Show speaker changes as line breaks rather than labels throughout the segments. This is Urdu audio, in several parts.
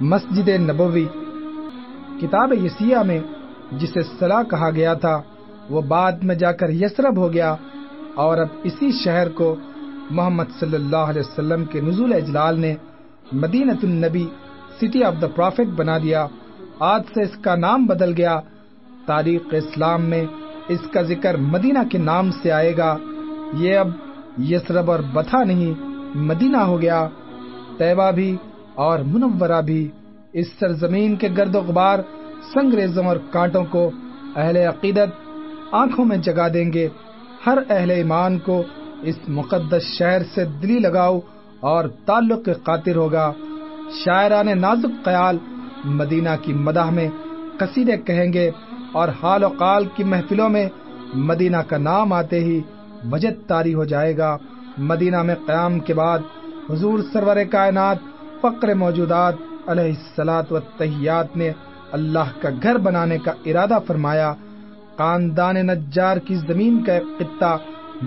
مسجد نبوی۔ کتاب یسیہ میں جسے صلاح کہا گیا تھا، وہ بعد میں جا کر یسرب ہو گیا اور اب اسی شہر کو محمد صلی اللہ علیہ وسلم کے نزول اجلال نے مدینت النبی سٹی آف دا پروفٹ بنا دیا۔ آج سے اس کا نام بدل گیا۔ تاریخ اسلام میں اس کا ذکر مدینہ کے نام سے آئے گا۔ یہ اب یسرب اور بتھا نہیں، مدینہ ہو گیا۔ طیبہ بھی اور منورہ بھی اس سرزمین کے گرد و غبار سنگریزوں اور کانٹوں کو اہل عقیدت آنکھوں میں جگا دیں گے۔ ہر اہل ایمان کو اس مقدس شہر سے دلی لگاؤ اور تعلق قاطر ہوگا۔ شاعران نازک خیال مدینہ کی مداح میں قصیدے کہیں گے اور حال و قال کی محفلوں میں مدینہ کا نام آتے ہی وجد تاری ہو جائے گا۔ مدینہ میں قیام کے بعد حضور سرور کائنات فقر موجودات علیہ السلاط و تحیات نے اللہ کا گھر بنانے کا ارادہ فرمایا۔ خاندان نجار کی زمین کا ایک خطہ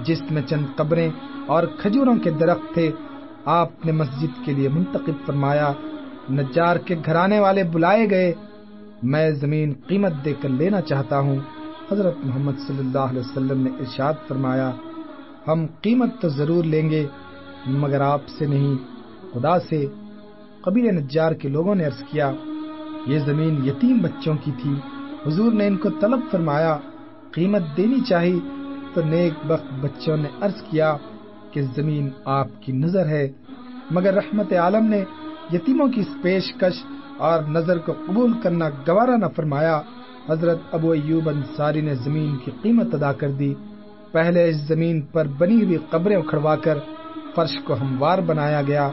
جس میں چند قبریں اور کھجوروں کے درخت تھے، آپ نے مسجد کے لیے منتخب فرمایا۔ نجار کے گھرانے والے بلائے گئے۔ میں زمین قیمت دے کر لینا چاہتا ہوں۔ حضرت محمد صلی اللہ علیہ وسلم نے ارشاد فرمایا، ہم قیمت تو ضرور لیں گے، مگر آپ سے نہیں، خدا سے۔ قبیل نجار کے لوگوں نے عرض کیا، یہ زمین یتیم بچوں کی تھی۔ حضور نے ان کو طلب فرمایا، قیمت دینی چاہی۔ تو نیک بخت بچوں نے عرض کیا کہ زمین آپ کی نظر ہے۔ مگر رحمت عالم نے یتیموں کی اس پیشکش اور نظر کو قبول کرنا گوارا نہ فرمایا۔ حضرت ابو ایوب انصاری نے زمین کی قیمت ادا کر دی۔ پہلے اس زمین پر بنی ہوئی قبریں اکھڑوا کر فرش کو ہموار بنایا گیا۔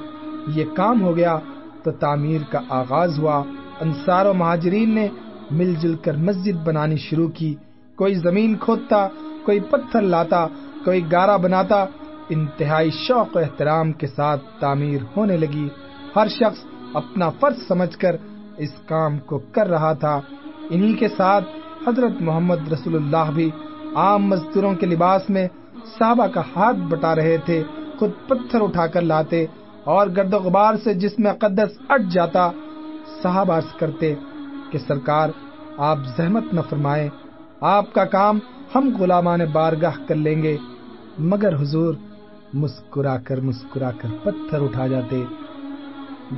یہ کام ہو گیا۔ تو تعمیر کا آغاز ہوا، انصار و مہاجرین نے مل جل کر مسجد بنانی شروع کی۔ کوئی زمین کھودتا، کوئی پتھر لاتا، کوئی گارا بناتا، انتہائی شوق و احترام کے ساتھ تعمیر ہونے لگی۔ ہر شخص اپنا فرض سمجھ کر اس کام کو کر رہا تھا۔ انہی کے ساتھ حضرت محمد رسول اللہ بھی عام مزدوروں کے لباس میں صحابہ کا ہاتھ بٹا رہے تھے، خود پتھر اٹھا کر لاتے۔ اور گرد و غبار سے جس میں قدس اٹ جاتا صحابہ عرض کرتے کہ سرکار، آپ زحمت نہ فرمائیں، آپ کا کام ہم غلامان بارگاہ کر لیں گے۔ مگر حضور مسکرا کر مسکرا کر پتھر اٹھا جاتے۔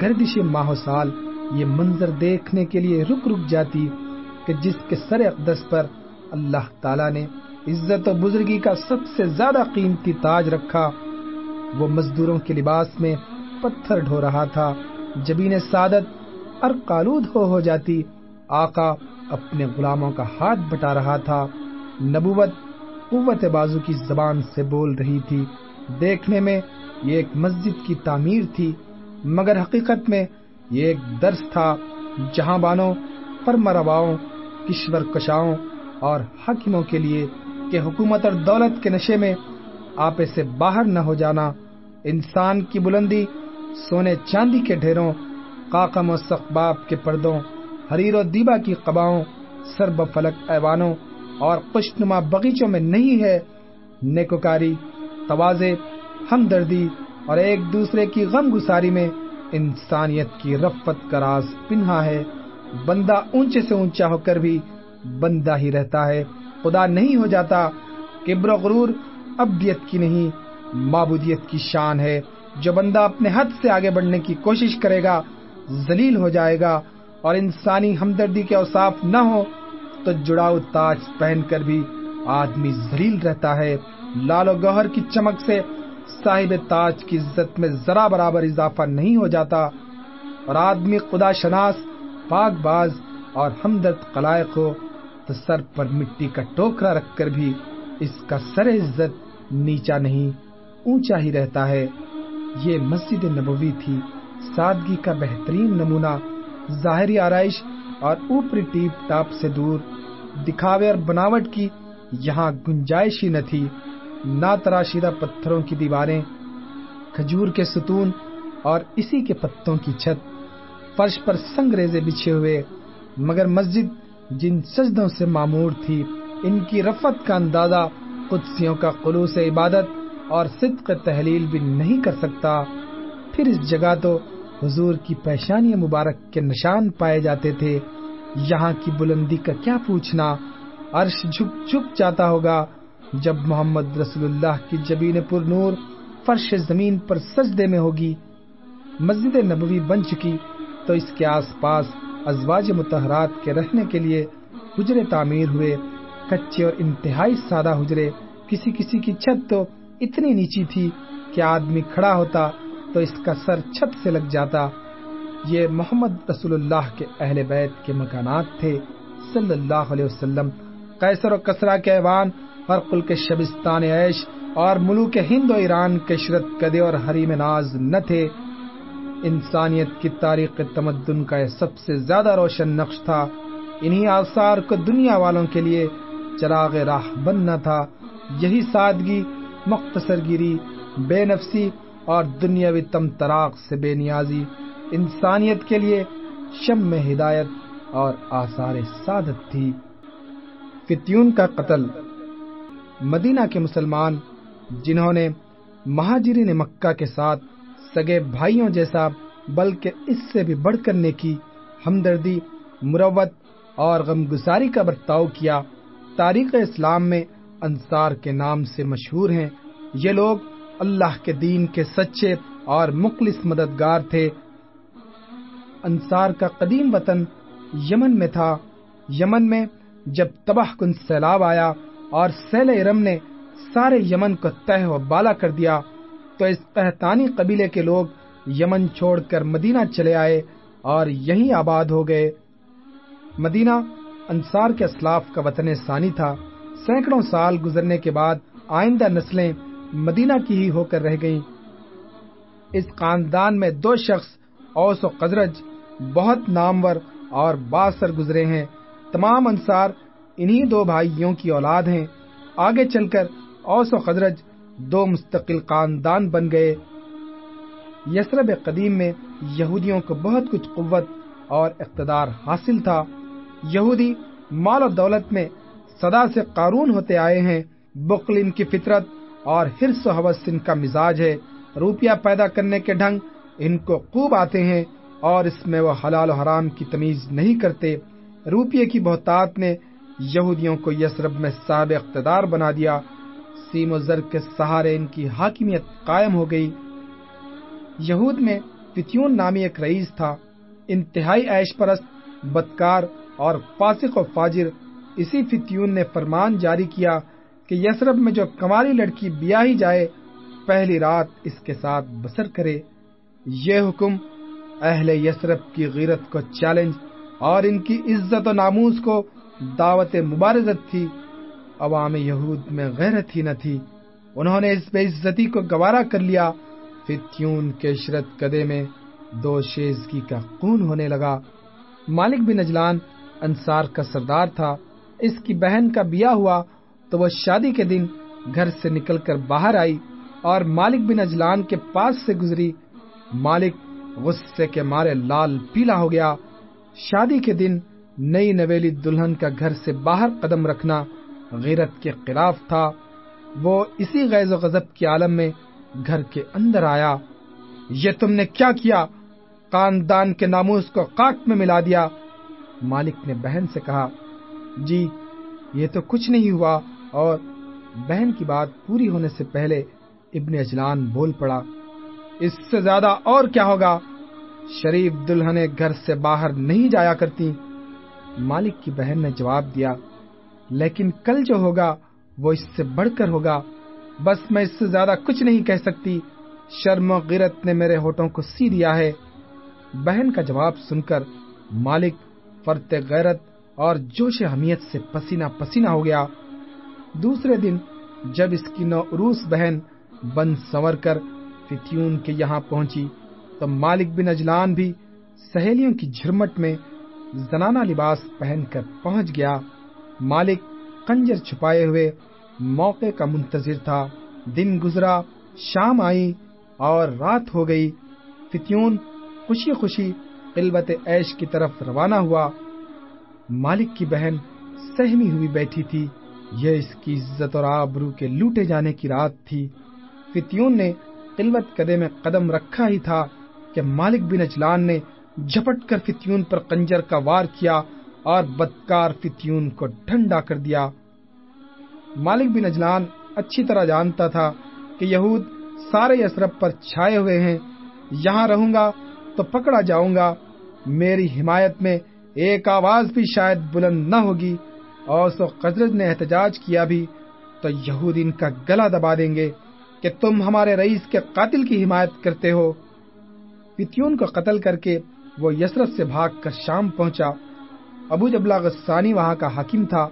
گردش ماہ سال یہ منظر دیکھنے کے لیے رک رک جاتی کہ جس کے سر اقدس پر اللہ تعالی نے عزت و بزرگی کا سب سے زیادہ قیمتی تاج رکھا، وہ مزدوروں کے لباس میں پتھر ڈھو رہا تھا۔ جبین سعادت اور ہو ہو جاتی۔ آقا اپنے غلاموں کا ہاتھ بٹا رہا تھا۔ نبوت قوت بازو کی زبان سے بول رہی تھی۔ دیکھنے میں یہ ایک مسجد کی تعمیر تھی، مگر حقیقت میں یہ ایک درس تھا۔ جہاں بانوں پرمرواؤں کشور کشاؤں اور حکموں کے لیے کہ حکومت اور دولت کے نشے میں آپے سے باہر نہ ہو جانا۔ انسان کی بلندی سونے چاندی کے ڈھیروں، قاقم و سقباب کے پردوں، حریر و دیبا کی قباؤں، سرب فلک ایوانوں اور خوشنما بغیچوں میں نہیں ہے نیکوکاری توازے ہمدردی اور ایک دوسرے کی غم گساری میں انسانیت کی رفت کا راز پنہا ہے۔ بندہ اونچے سے اونچا ہو کر بھی بندہ ہی رہتا ہے۔ خدا نہیں ہو جاتا، کبر و غرور، ابدیت کی نہیں، معبودیت کی شان ہے۔ جو بندہ اپنے حد سے آگے بڑھنے کی کوشش کرے گا، ذلیل ہو جائے گا اور انسانی ہمدردی کے اوصاف نہ ہو تو جڑاؤ تاج پہن کر بھی آدمی ذلیل رہتا ہے۔ لال و گوہر کی چمک سے صاحب تاج کی عزت میں ذرا برابر اضافہ نہیں ہو جاتا اور آدمی خدا شناس، پاک باز اور ہمدرد قلائق ہو تو سر پر مٹی کا ٹوکرا رکھ کر بھی اس کا سر عزت نیچا نہیں، اونچا ہی رہتا ہے۔ یہ مسجد نبوی تھی۔ سادگی کا بہترین نمونہ ظاہری آرائش اور اوپری ٹیپ ٹاپ سے دور، دکھاوے اور بناوٹ کی یہاں گنجائش ہی نہ تھی۔ نہ تراشیدہ پتھروں کی دیواریں، کھجور کے ستون اور اسی کے پتوں کی چھت، فرش پر سنگ ریزے بچھے ہوئے۔ مگر مسجد جن سجدوں سے معمور تھی، ان کی رفت کا اندازہ قدسیوں کا قلوص عبادت اور صدق تحلیل بھی نہیں کر سکتا، پھر اس جگہ تو حضور کی پیشانی مبارک کے نشان پائے جاتے تھے۔ یہاں کی بلندی کا کیا پوچھنا؟ عرش جھک جھک جاتا ہوگا۔ جب محمد رسول اللہ کی جبین پر نور فرش زمین پر سجدے میں ہوگی، مسجد نبوی بن چکی، تو اس کے آس پاس ازواج متحرات کے رہنے کے لیے حجرے تعمیر ہوئے۔ کچے اور انتہائی سادہ حجرے، کسی کسی کی چھت تو اتنی نیچی تھی کہ آدمی کھڑا ہوتا تو اس کا سر چھت سے لگ جاتا۔ یہ محمد رسول اللہ کے اہل بیت کے مکانات تھے۔ صلی اللہ علیہ وسلم، قیصر و کسرا کے ایوان اور قل کے شبستان عیش اور ملوک ہند و ایران کے شرط کدے اور حریم ناز نہ تھے۔ انسانیت کی تاریخ تمدن کا یہ سب سے زیادہ روشن نقش تھا۔ انہی آثار کو دنیا والوں کے لیے چراغ راہ بننا تھا۔ یہی سادگی مختصر گیری، بے نفسی اور دنیاوی تم تراغ سے بے نیازی، انسانیت کے لیے شم میں ہدایت اور آثار سعادت تھی۔ فتیون کا قتل۔ مدینہ کے مسلمان جنہوں نے مہاجرین مکہ کے ساتھ سگے بھائیوں جیسا، بلکہ اس سے بھی بڑھ کرنے کی ہمدردی، مروت اور غم گساری کا برتاؤ کیا، تاریخ اسلام میں انصار کے نام سے مشہور ہیں۔ یہ لوگ اللہ کے دین کے سچے اور مخلص مددگار تھے۔ انصار کا قدیم وطن یمن میں تھا۔ یمن میں جب تباہ کن سیلاب آیا اور سیل ارم نے سارے یمن کو تہ و بالا کر دیا، تو اس قہتانی قبیلے کے لوگ یمن چھوڑ کر مدینہ چلے آئے اور یہیں آباد ہو گئے۔ مدینہ انصار کے اسلاف کا وطن ثانی تھا۔ سینکڑوں سال گزرنے کے بعد آئندہ نسلیں مدینہ کی ہی ہو کر رہ گئیں۔ اس خاندان میں دو شخص، اوس و قزرج، بہت نامور اور باثر گزرے ہیں۔ تمام انصار انہی دو بھائیوں کی اولاد ہیں۔ آگے چل کر اوس و خدرج دو مستقل خاندان بن گئے۔ یسرب قدیم میں یہودیوں کو بہت کچھ قوت اور اقتدار حاصل تھا۔ یہودی مال و دولت میں صدا سے قارون ہوتے آئے ہیں۔ بقل ان کی فطرت اور ہرس و حوث ان کا مزاج ہے۔ روپیہ پیدا کرنے کے ڈھنگ ان کو خوب آتے ہیں اور اس میں وہ حلال و حرام کی تمیز نہیں کرتے۔ روپیے کی بہتات نے یہودیوں کو یسرب میں صاحب اقتدار بنا دیا۔ سیم و زر کے سہارے ان کی حاکمیت قائم ہو گئی۔ یہود میں فتیون نامی ایک رئیس تھا۔ انتہائی عیش پرست، بدکار اور فاسق و فاجر۔ اسی فتیون نے فرمان جاری کیا کہ یسرب میں جو کمالی لڑکی بیاہی جائے، پہلی رات اس کے ساتھ بسر کرے۔ یہ حکم اہل یسرب کی غیرت کو چیلنج اور ان کی عزت و ناموز کو دعوت مبارزت تھی۔ عوام یہود میں غیرت ہی نہ تھی۔ انہوں نے اس بے عزتی کو گوارا کر لیا۔ فتیون کے عشرت کدے میں دو شیزگی کا خون ہونے لگا۔ مالک بن اجلان انصار کا سردار تھا۔ اس کی بہن کا بیاہ ہوا تو وہ شادی کے دن گھر سے نکل کر باہر آئی اور مالک بن اجلان کے پاس سے گزری۔ مالک غصے کے مارے لال پیلا ہو گیا۔ شادی کے دن نئی نویلی دلہن کا گھر سے باہر قدم رکھنا غیرت کے خلاف تھا۔ وہ اسی غیظ و غضب کے عالم میں گھر کے اندر آیا۔ یہ تم نے کیا کیا؟ خاندان کے ناموس کو خاک میں ملا دیا۔ مالک نے بہن سے کہا جی یہ تو کچھ نہیں ہوا اور بہن کی بات پوری ہونے سے پہلے ابن اجلان بول پڑا، اس سے زیادہ اور کیا ہوگا؟ شریف دلہنے گھر سے باہر نہیں جایا کرتی۔ مالک کی بہن نے جواب دیا، لیکن کل جو ہوگا وہ اس سے بڑھ کر ہوگا۔ بس میں اس سے زیادہ کچھ نہیں کہہ سکتی۔ شرم و غیرت نے میرے ہوٹوں کو سی دیا ہے۔ بہن کا جواب سن کر مالک فرت غیرت اور جوش حمیت سے پسینہ پسینہ ہو گیا۔ دوسرے دن جب اس کی نو عروس بہن بن سور کر فتیون کے یہاں پہنچی، تو مالک بن اجلان بھی سہیلیوں کی جھرمٹ میں زنانہ لباس پہن کر پہنچ گیا۔ مالک کنجر چھپائے ہوئے موقع کا منتظر تھا۔ دن گزرا، شام آئی اور رات ہو گئی۔ فتیون خوشی خوشی قلبت عیش کی طرف روانہ ہوا۔ مالک کی بہن سہمی ہوئی بیٹھی تھی۔ یہ اس کی عزت اور آبرو کے لوٹے جانے کی رات تھی۔ فتیون نے قلبت کدے میں قدم رکھا ہی تھا کہ مالک بن اجلان نے جھپٹ کر فتیون پر کنجر کا وار کیا اور بدکار فتیون کو ٹھنڈا کر دیا۔ مالک بن اجلان اچھی طرح جانتا تھا کہ یہود سارے یسرف پر چھائے ہوئے ہیں۔ یہاں رہوں گا تو پکڑا جاؤں گا۔ میری حمایت میں ایک آواز بھی شاید بلند نہ ہوگی۔ اور سو قدرت نے احتجاج کیا بھی۔ تو یہود ان کا گلا دبا دیں گے کہ تم ہمارے رئیس کے قاتل کی حمایت کرتے ہو۔ فتیون کو قتل کر کے وہ یسرف سے بھاگ کر شام پہنچا۔ ابو جبلا غسانی وہاں کا حاکم تھا۔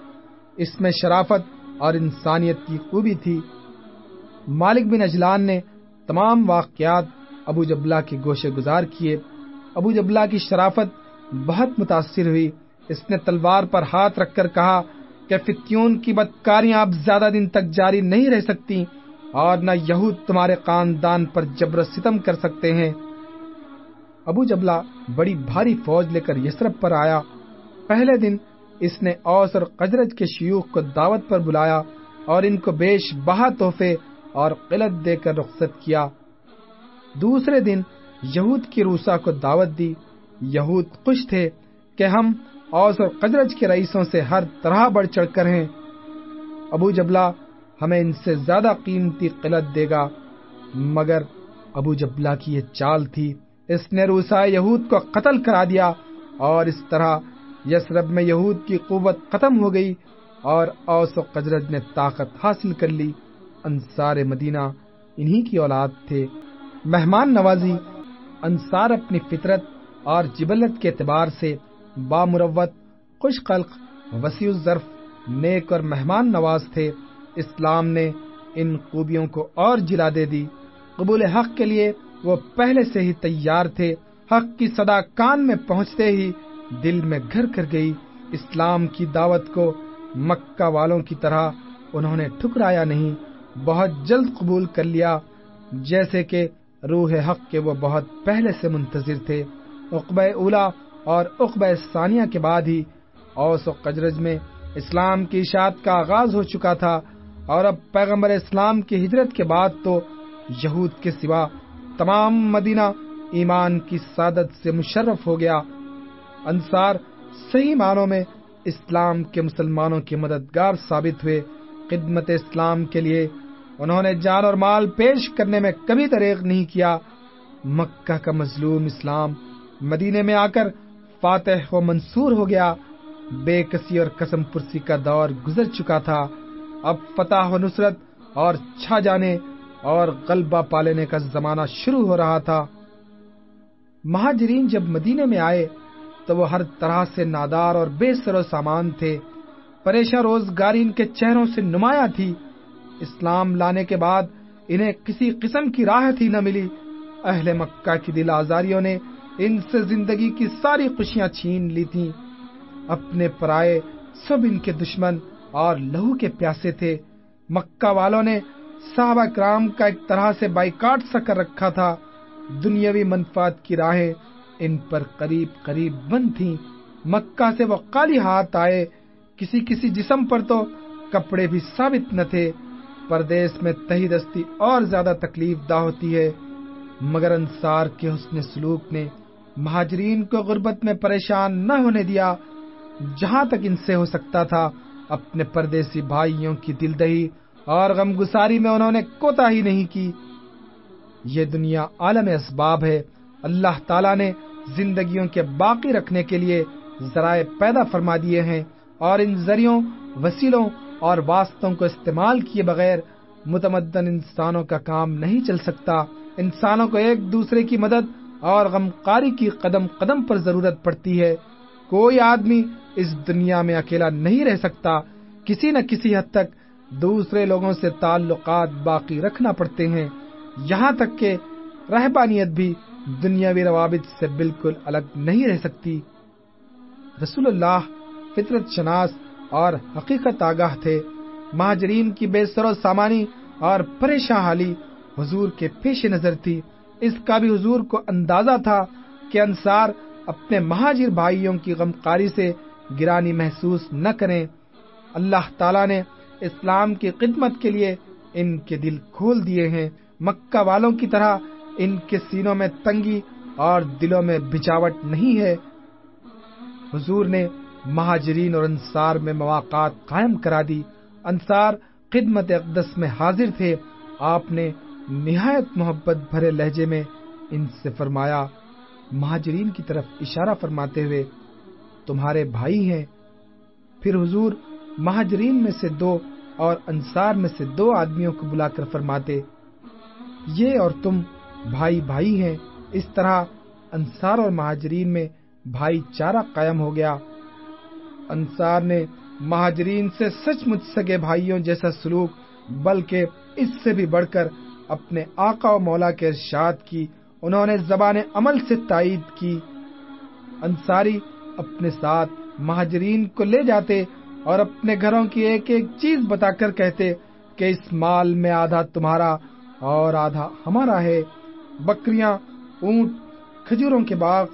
اس میں شرافت اور انسانیت کی خوبی تھی۔ مالک بن اجلان نے تمام واقعات ابو جبلا کے گوشے گزار کیے۔ ابو جبلا کی شرافت بہت متاثر ہوئی۔ اس نے تلوار پر ہاتھ رکھ کر کہا کہ فتیون کی بدکاریاں اب زیادہ دن تک جاری نہیں رہ سکتی اور نہ یہود تمہارے خاندان پر جبر ستم کر سکتے ہیں۔ ابو جبلا بڑی بھاری فوج لے کر یسرف پر آیا۔ پہلے دن اس نے اوس اور قجرج کے شیوخ کو دعوت پر بلایا اور ان کو بیش بہا تحفے اور قلت دے کر رخصت کیا۔ دوسرے دن یہود کی روسا کو دعوت دی۔ یہود خوش تھے کہ ہم اوس اور قجرج کے رئیسوں سے ہر طرح بڑھ چڑھ کر ہیں۔ ابو جبلا ہمیں ان سے زیادہ قیمتی قلت دے گا۔ مگر ابو جبلا کی یہ چال تھی۔ اس نے روسا یہود کو قتل کرا دیا اور اس طرح یسرب میں یہود کی قوت ختم ہو گئی اور اوس و قجرج نے طاقت حاصل کر لی۔ انصار مدینہ انہی کی اولاد تھے۔ مہمان نوازی، انصار اپنی فطرت اور جبلت کے اعتبار سے بامروت، خوش خلق، وسیع الظرف، نیک اور مہمان نواز تھے۔ اسلام نے ان خوبیوں کو اور جلا دے دی۔ قبول حق کے لیے وہ پہلے سے ہی تیار تھے۔ حق کی صدا کان میں پہنچتے ہی دل میں گھر کر گئی۔ اسلام کی دعوت کو مکہ والوں کی طرح انہوں نے ٹھکرایا نہیں، بہت جلد قبول کر لیا۔ جیسے کہ روح حق کے وہ بہت پہلے سے منتظر تھے۔ اقبہ اولا اور اقبہ ثانیہ کے بعد ہی اوس و قجرج میں اسلام کی اشاعت کا آغاز ہو چکا تھا اور اب پیغمبر اسلام کی ہجرت کے بعد تو یہود کے سوا تمام مدینہ ایمان کی سعادت سے مشرف ہو گیا۔ انصار صحیح معنوں میں اسلام کے مسلمانوں کے مددگار ثابت ہوئے۔ خدمت اسلام کے لیے انہوں نے جان اور مال پیش کرنے میں کبھی دریغ نہیں کیا۔ مکہ کا مظلوم اسلام مدینے میں آ کر فاتح و منصور ہو گیا۔ بے کسی اور قسم پرسی کا دور گزر چکا تھا۔ اب فتح و نصرت اور چھا جانے اور غلبہ پالنے کا زمانہ شروع ہو رہا تھا۔ مہاجرین جب مدینے میں آئے تو وہ ہر طرح سے نادار اور بے سر و سامان تھے۔ پریشان روزگاری ان کے چہروں سے نمایاں تھی۔ اسلام لانے کے بعد انہیں کسی قسم کی راحت ہی نہ ملی۔ اہل مکہ کی دل آزاریوں نے ان سے زندگی کی ساری خوشیاں چھین لی تھی اپنے پرائے سب ان کے دشمن اور لہو کے پیاسے تھے۔ مکہ والوں نے صحابہ کرام کا ایک طرح سے بائیکاٹ سا کر رکھا تھا۔ دنیاوی منفات کی راہیں ان پر قریب قریب بند تھی مکہ سے وہ کالی ہاتھ آئے۔ کسی کسی جسم پر تو کپڑے بھی ثابت نہ تھے۔ پردیس میں تہی دستی اور زیادہ تکلیف دہ ہوتی ہے۔ مگر انصار کے حسن سلوک نے مہاجرین کو غربت میں پریشان نہ ہونے دیا۔ جہاں تک ان سے ہو سکتا تھا، اپنے پردیسی بھائیوں کی دل دہی اور غم گساری میں انہوں نے کوتا ہی نہیں کی۔ یہ دنیا عالم اسباب ہے۔ اللہ تعالیٰ نے زندگیوں کے باقی رکھنے کے لیے ذرائع پیدا فرما دیے ہیں اور ان ذریعوں، وسیلوں اور واسطوں کو استعمال کیے بغیر متمدن انسانوں کا کام نہیں چل سکتا۔ انسانوں کو ایک دوسرے کی مدد اور غمقاری کی قدم قدم پر ضرورت پڑتی ہے۔ کوئی آدمی اس دنیا میں اکیلا نہیں رہ سکتا۔ کسی نہ کسی حد تک دوسرے لوگوں سے تعلقات باقی رکھنا پڑتے ہیں۔ یہاں تک کہ رہبانیت بھی دنیاوی روابط سے بالکل الگ نہیں رہ سکتی۔ رسول اللہ فطرت شناس اور حقیقت آگاہ تھے۔ مہاجرین کی بے سر و سامانی اور پریشان حالی حضور کے پیش نظر تھی۔ اس کا بھی حضور کو اندازہ تھا کہ انصار اپنے مہاجر بھائیوں کی غمقاری سے گرانی محسوس نہ کریں۔ اللہ تعالیٰ نے اسلام کی خدمت کے لیے ان کے دل کھول دیے ہیں۔ مکہ والوں کی طرح ان کے سینوں میں تنگی اور دلوں میں بچاوٹ نہیں ہے۔ حضور نے مہاجرین اور انصار میں مواقع قائم کرا دی۔ انصار خدمت اقدس میں حاضر تھے۔ آپ نے نہایت محبت بھرے لہجے میں ان سے فرمایا، مہاجرین کی طرف اشارہ فرماتے ہوئے، تمہارے بھائی ہیں۔ پھر حضور مہاجرین میں سے دو اور انصار میں سے دو آدمیوں کو بلا کر فرماتے، یہ اور تم بھائی بھائی ہیں۔ اس طرح انصار اور مہاجرین میں بھائی چارہ قائم ہو گیا۔ انصار نے مہاجرین سے سچ مچ سگے بھائیوں جیسا سلوک، بلکہ اس سے بھی بڑھ کر اپنے آقا و مولا کے ارشاد کی، انہوں نے زبان عمل سے تائید کی۔ انصاری اپنے ساتھ مہاجرین کو لے جاتے اور اپنے گھروں کی ایک ایک چیز بتا کر کہتے کہ اس مال میں آدھا تمہارا اور آدھا ہمارا ہے۔ بکریاں، اونٹ، کھجوروں کے باغ،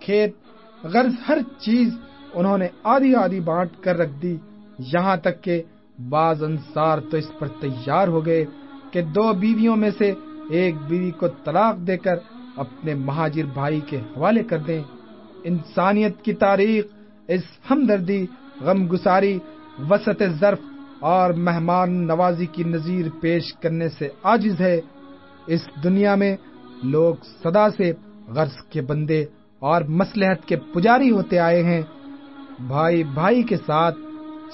کھیت، غرض، ہر چیز انہوں نے آدھی آدھی بانٹ کر رکھ دی۔ یہاں تک کہ بعض انصار تو اس پر تیار ہو گئے۔ کہ دو بیویوں میں سے ایک بیوی کو طلاق دے کر اپنے مہاجر بھائی کے حوالے کر دیں۔ انسانیت کی تاریخ، اس ہمدردی غم گساری وسط ظرف اور مہمان نوازی کی نظیر پیش کرنے سے عاجز ہے۔ اس دنیا میں لوگ صدا سے غرض کے بندے اور مسلحت کے پجاری ہوتے آئے ہیں۔ بھائی بھائی کے ساتھ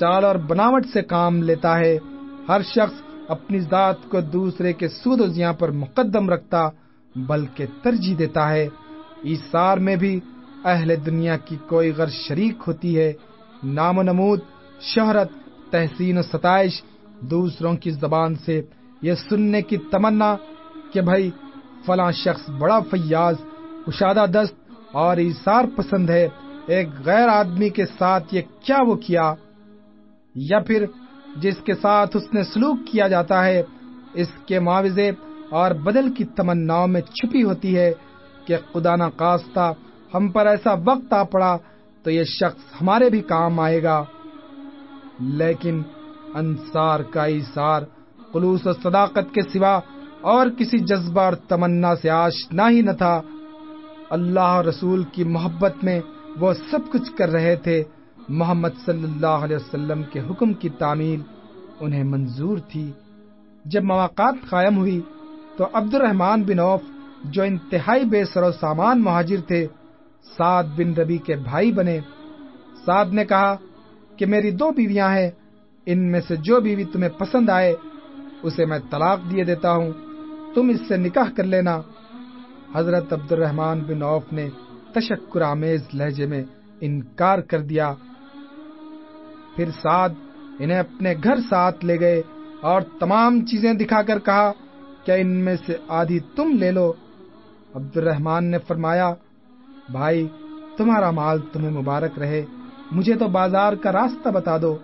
چال اور بناوٹ سے کام لیتا ہے۔ ہر شخص اپنی ذات کو دوسرے کے سود و زیاں پر مقدم رکھتا، بلکہ ترجیح دیتا ہے۔ ایسار میں بھی اہل دنیا کی کوئی غرض شریک ہوتی ہے۔ نام و نمود، شہرت، تحسین و ستائش دوسروں کی زبان سے یہ سننے کی تمنا کہ بھائی فلاں شخص بڑا فیاض، کشادہ دست اور ایسار پسند ہے۔ ایک غیر آدمی کے ساتھ یہ کیا وہ کیا؟ یا پھر جس کے ساتھ اس نے سلوک کیا جاتا ہے، اس کے معاوضے اور بدل کی تمنا میں چھپی ہوتی ہے کہ خدا نہ کاستہ ہم پر ایسا وقت آ پڑا تو یہ شخص ہمارے بھی کام آئے گا۔ لیکن انصار کا ایسار خلوص و صداقت کے سوا اور کسی جذبہ اور تمنا سے آشنا ہی نہ تھا۔ اللہ رسول کی محبت میں وہ سب کچھ کر رہے تھے۔ محمد صلی اللہ علیہ وسلم کے حکم کی تعمیل انہیں منظور تھی۔ جب مواقع قائم ہوئی تو عبد الرحمان بن اوف جو انتہائی بے سر و سامان مہاجر تھے، سعد بن ربی کے بھائی بنے۔ سعد نے کہا کہ میری دو بیویاں ہیں، ان میں سے جو بیوی تمہیں پسند آئے، اسے میں طلاق دیے دیتا ہوں۔ تم اس سے نکاح کر لینا۔ حضرت عبد الرحمان بن اوف نے تشکر آمیز لہجے میں انکار کر دیا۔ پھر سعد انہیں اپنے گھر ساتھ لے گئے اور تمام چیزیں دکھا کر کہا کہ ان میں سے آدھی تم لے لو۔ عبد الرحمان نے فرمایا، بھائی، تمہارا مال تمہیں مبارک رہے، مجھے تو بازار کا راستہ بتا دو۔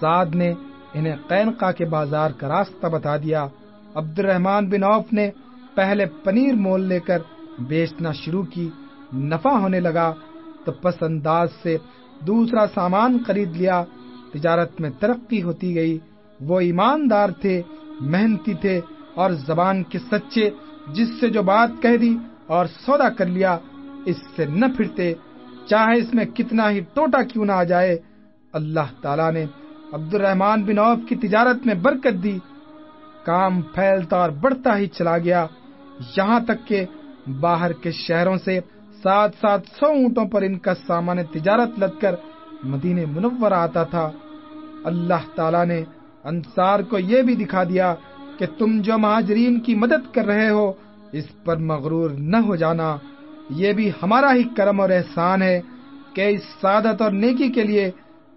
سعد نے انہیں قینقا کے بازار کا راستہ بتا دیا۔ عبد الرحمان بن عوف نے پہلے پنیر مول لے کر بیچنا شروع کی، نفع ہونے لگا تو پس انداز سے دوسرا سامان خرید لیا، تجارت میں ترقی ہوتی گئی۔ وہ ایماندار تھے، محنتی تھے اور زبان کے سچے، جس سے جو بات کہہ دی اور سودا کر لیا، اس سے نہ پھرتے۔ چاہے اس میں کتنا ہی ٹوٹا کیوں نہ آ جائے، اللہ تعالیٰ نے عبد الرحمان بن عوف کی تجارت میں برکت دی۔ کام پھیلتا اور بڑھتا ہی چلا گیا۔ یہاں تک کہ باہر کے شہروں سے سات سات سو اونٹوں پر ان کا سامان تجارت لد کر مدینے منور آتا تھا۔ اللہ تعالیٰ نے انصار کو یہ بھی دکھا دیا کہ تم جو مہاجرین کی مدد کر رہے ہو، اس پر مغرور نہ ہو جانا۔ یہ بھی ہمارا ہی کرم اور احسان ہے کہ اس سعادت اور نیکی کے لیے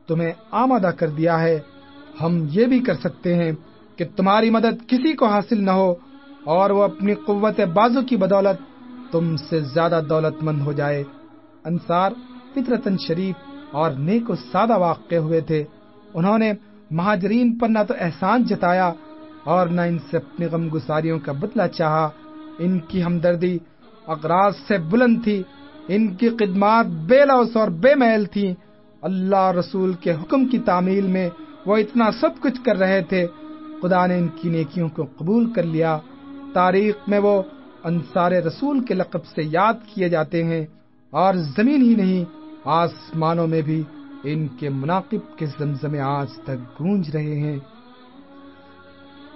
تمہیں آمادہ کر دیا ہے۔ ہم یہ بھی کر سکتے ہیں کہ تمہاری مدد کسی کو حاصل نہ ہو اور وہ اپنی قوت بازو کی بدولت تم سے زیادہ دولت مند ہو جائے۔ انصار فطرتن شریف اور نیک و سادہ واقع ہوئے تھے۔ انہوں نے مہاجرین پر نہ تو احسان جتایا اور نہ ان سے اپنی غم گساریوں کا بدلہ چاہا۔ ان کی ہمدردی اقراض سے بلند تھی۔ ان کی خدمات بے لوس اور بے محل تھی۔ اللہ رسول کے حکم کی تعمیل میں وہ اتنا سب کچھ کر رہے تھے۔ خدا نے ان کی نیکیوں کو قبول کر لیا۔ تاریخ میں وہ انصار رسول کے لقب سے یاد کیے جاتے ہیں اور زمین ہی نہیں، آسمانوں میں بھی ان کے مناقب کے زمزمے آج تک گونج رہے ہیں۔